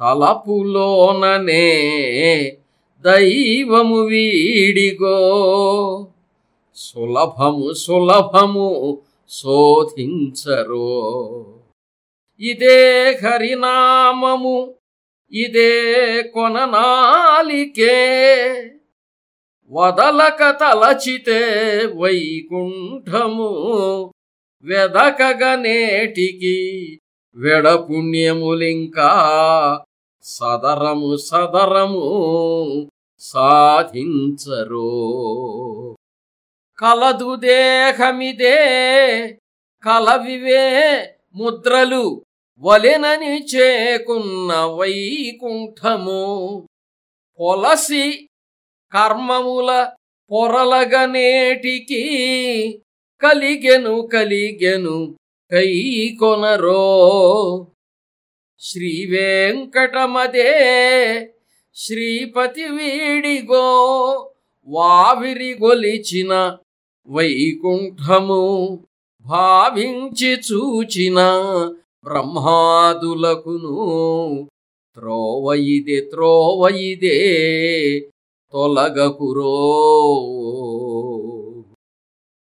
తలపులోననే దైవము వీడిగో. సులభము సులభము శోధించరో. ఇదే హరినామము ఇదే కొననాలికే. వదలక తలచితే వైకుంఠము వెదకగనేటికి వెడపుణ్యములింకా సదరము సదరము సాధించరో. కలదు దేహమిదే కలవివే ముద్రలు వలెనని చేకున్న వైకుంఠము. పొలసి కర్మముల పొరలగనేటికి కలిగెను కలిగెను కై కొనరో. వెంకటమదే శ్రీపతి వీడిగో వావిరి గొలిచిన వైకుంఠము భావించి చూచిన బ్రహ్మాదులకును త్రోవయిదే త్రోవయిదే తొలగకురో.